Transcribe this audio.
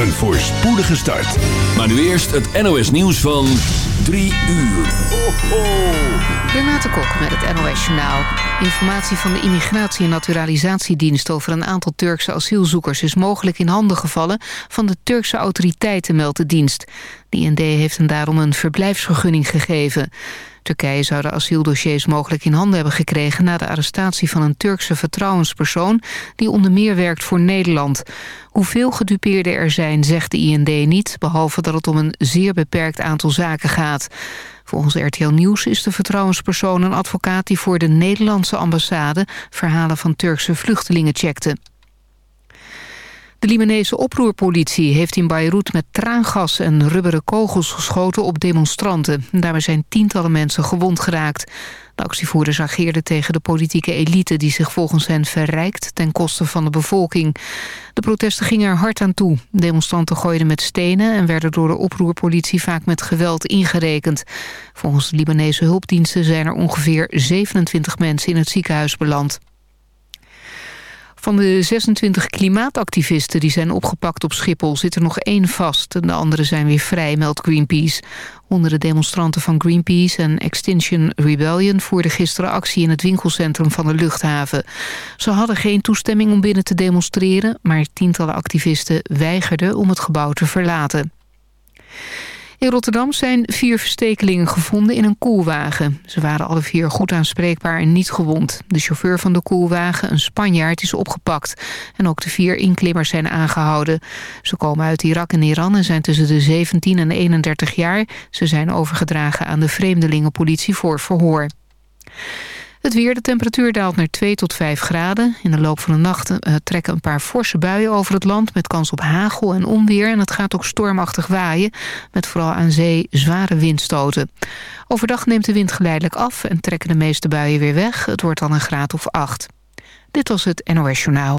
Een voorspoedige start. Maar nu eerst het NOS nieuws van 3 uur. Ho. Renate Kok met het NOS Journaal. Informatie van de Immigratie- en Naturalisatiedienst... over een aantal Turkse asielzoekers is mogelijk in handen gevallen... van de Turkse autoriteiten, meldt de dienst. De IND heeft hen daarom een verblijfsvergunning gegeven. Turkije zou de asieldossiers mogelijk in handen hebben gekregen... na de arrestatie van een Turkse vertrouwenspersoon... die onder meer werkt voor Nederland. Hoeveel gedupeerden er zijn, zegt de IND niet... behalve dat het om een zeer beperkt aantal zaken gaat. Volgens RTL Nieuws is de vertrouwenspersoon een advocaat... die voor de Nederlandse ambassade verhalen van Turkse vluchtelingen checkte. De Libanese oproerpolitie heeft in Beirut met traangas en rubberen kogels geschoten op demonstranten. Daarbij zijn tientallen mensen gewond geraakt. De actievoerders ageerden tegen de politieke elite die zich volgens hen verrijkt ten koste van de bevolking. De protesten gingen er hard aan toe. Demonstranten gooiden met stenen en werden door de oproerpolitie vaak met geweld ingerekend. Volgens de Libanese hulpdiensten zijn er ongeveer 27 mensen in het ziekenhuis beland. Van de 26 klimaatactivisten die zijn opgepakt op Schiphol... zit er nog één vast. De anderen zijn weer vrij, meldt Greenpeace. Honderden demonstranten van Greenpeace en Extinction Rebellion... voerden gisteren actie in het winkelcentrum van de luchthaven. Ze hadden geen toestemming om binnen te demonstreren... maar tientallen activisten weigerden om het gebouw te verlaten. In Rotterdam zijn vier verstekelingen gevonden in een koelwagen. Ze waren alle vier goed aanspreekbaar en niet gewond. De chauffeur van de koelwagen, een Spanjaard, is opgepakt. En ook de vier inklimmers zijn aangehouden. Ze komen uit Irak en Iran en zijn tussen de 17 en 31 jaar. Ze zijn overgedragen aan de vreemdelingenpolitie voor verhoor. Het weer, de temperatuur daalt naar 2 tot 5 graden. In de loop van de nacht uh, trekken een paar forse buien over het land... met kans op hagel en onweer. En het gaat ook stormachtig waaien... met vooral aan zee zware windstoten. Overdag neemt de wind geleidelijk af... en trekken de meeste buien weer weg. Het wordt dan een graad of 8. Dit was het NOS Journaal.